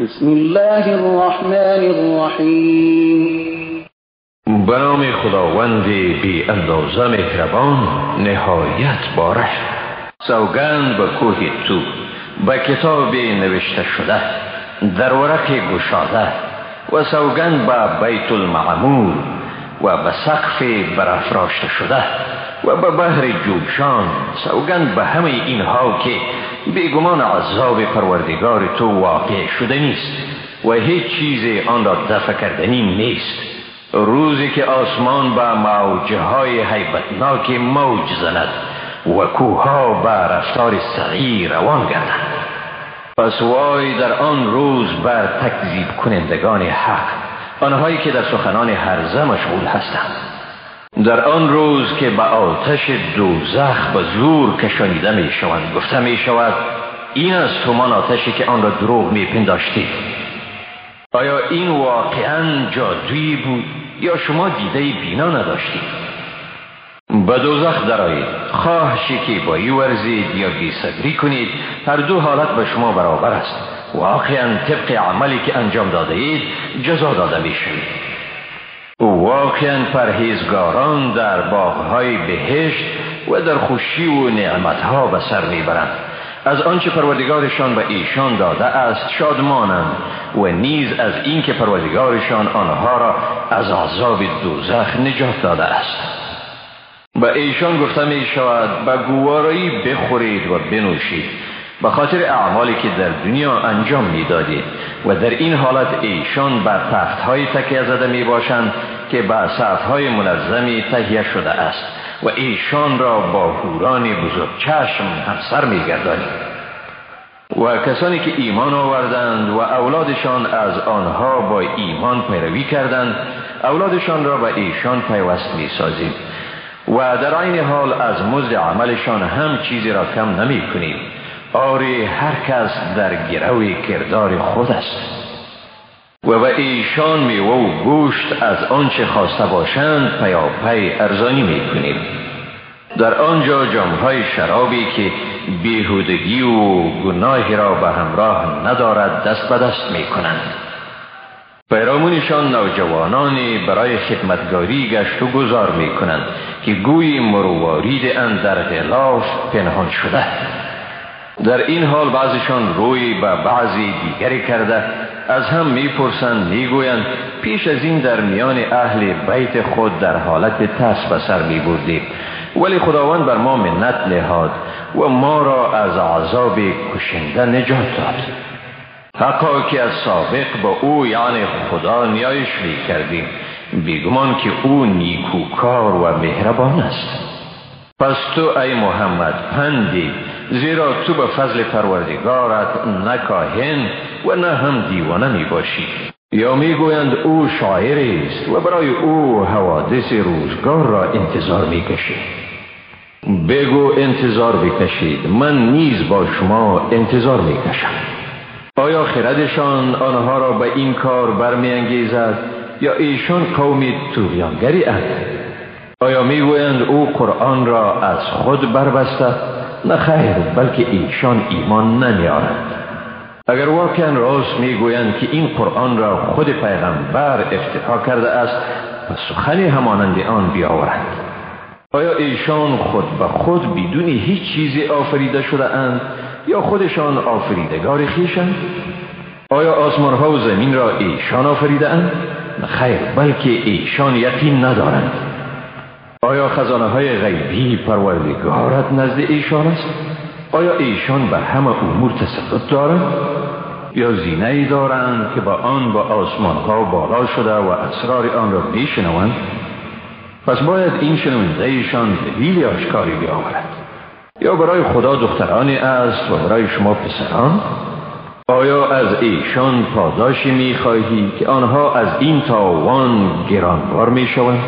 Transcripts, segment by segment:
بسم الله الرحمن الرحیم به نام خداوند بی اندازه مهربان نهایت باره سوگند به کوه تو به کتاب نوشته شده در ورق گشاده و سوگند به بیت المعمور و به سقف برافراشته شده و به بحر جوشان. سوگند به همه اینها که بیگمان عذاب پروردگار تو واقع شده نیست و هیچ چیز آن را دفع کردنی نیست. روزی که آسمان به موجه های حیبتناک موج زند و کوها به رفتار سعی روان گردند. پس وای در آن روز بر تکذیب کنندگان حق آنهایی که در سخنان هرزه مشغول هستند. در آن روز که به آتش دوزخ به زور کشانیده می شوند گفته می شود این است همان آتشی که آن را دروغ می پنداشتید آیا این واقعا جادویی بود یا شما دیده بینا نداشتید؟ به دوزخ درآیید خواه شکیبایی ورزید یا گیسگری کنید هر دو حالت به شما برابر است. واقعا طبق عملی که انجام داده اید جزا داده می شوید واقعا پرهیزگاران در باغهای بهشت و در خوشی و نعمتها به سر می‌برند. از آنچه پروردگارشان به ایشان داده است شادمانند و نیز از اینکه پروردگارشان آنها را از عذاب دوزخ نجات داده است. به ایشان گفته می شود به گوارایی بخورید و بنوشید. به خاطر اعمالی که در دنیا انجام می‌دادید و در این حالت ایشان بر تخت های تکیه زده می باشند که به سطح های منظمی تهیه شده است و ایشان را با هوران بزرگ چشم همسر می گردانید و کسانی که ایمان آوردند و اولادشان از آنها با ایمان پیروی کردند اولادشان را به ایشان پیوست می سازیم و در عین حال از مزد عملشان هم چیزی را کم نمی کنیم آری هر کس در گروی کردار خود است. و به ایشان میوه و گوشت از آنچه خواسته باشند پیاپی ارزانی می‌کنیم در آنجا جامهای شرابی که بیهودگی و گناهی را به همراه ندارد دست به دست می‌کنند پیرامونشان نوجوانانی برای خدمتگاری گشت و گذار می‌کنند که گوی مروارید در غلاف پنهان شده. در این حال بعضشان روی به بعضی دیگری کرده از هم می‌پرسند می‌گویند پیش از این در میان اهل بیت خود در حالت تس به سر میبردیم ولی خداوند بر ما منت نهاد و ما را از عذاب کشنده نجات داد. حقا که از سابق با او یعنی خدا نیایش می کردیم بیگمان که او نیکوکار و مهربان است. پس تو ای محمد پندی زیرا تو به فضل پروردگارت نه کاهن و نه هم دیوانه می باشی یا می گویند او شاعر است و برای او حوادث روزگار را انتظار می کشی بگو انتظار بکشید. من نیز با شما انتظار می کشم آیا خردشان آنها را به این کار برمیانگیزد یا ایشان قومی توغیانگری اند آیا می‌گویند او قرآن را از خود بربسته؟ نه خیر بلکه ایشان ایمان نمیارند. اگر واقعا راست می‌گویند که این قرآن را خود پیغمبر افتتاح کرده است و سخنی همانند آن بیاورند. آیا ایشان خود به خود بدون هیچ چیزی آفریده شده اند یا خودشان آفریدگار خیشند آیا آسمان ها و زمین را ایشان آفریده اند؟ خیر بلکه ایشان یقین ندارند. آیا خزانه های غیبی پروردگارت نزد ایشان است؟ آیا ایشان به همه امور تسلط دارند؟ یا زینه ای دارند که با آن با آسمان ها بالا شده و اسرار آن را میشنوند؟ پس باید این شنونده ایشان دلیل آشکاری بیاورد یا برای خدا دخترانی است و برای شما پسران؟ آیا از ایشان پاداشی می‌خواهی که آنها از این تاوان گرانبار می‌شوند؟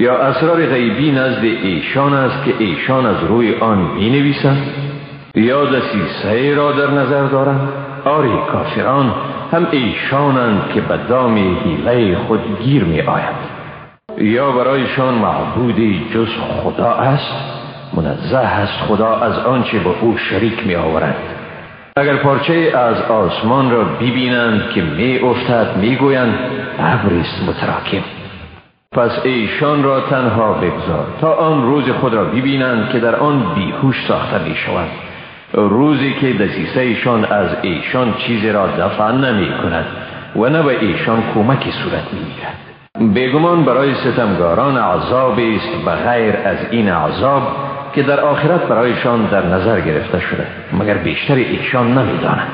یا اسرار غیبی نزد ایشان است که ایشان از روی آن می نویسند یا دسیسه را در نظر دارند آری کافران هم ایشانند که به دام حیله خود گیر می آیند یا برایشان معبودی جز خدا است؟ منزه است خدا از آنچه به او شریک می آورند اگر پارچه از آسمان را ببینند که می افتد می گویند ابریست متراکم. پس ایشان را تنها بگذار تا آن روز خود را ببینند که در آن بیهوش ساخته می شوند روزی که دسیسه ایشان از ایشان چیزی را دفع نمی کند و نه به ایشان کمکی صورت می گیرد بیگمان برای ستمگاران عذاب است بغیر از این عذاب که در آخرت برایشان در نظر گرفته شده مگر بیشتر ایشان دانند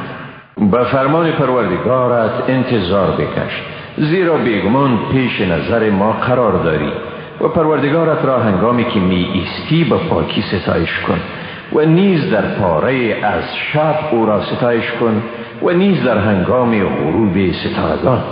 به فرمان پروردگارت انتظار بکش زیرا بیگمان پیش نظر ما قرار داری و پروردگارت را هنگامی که می ایستی به پاکی ستایش کن و نیز در پاره از شب او را ستایش کن و نیز در هنگام غروب ستارگان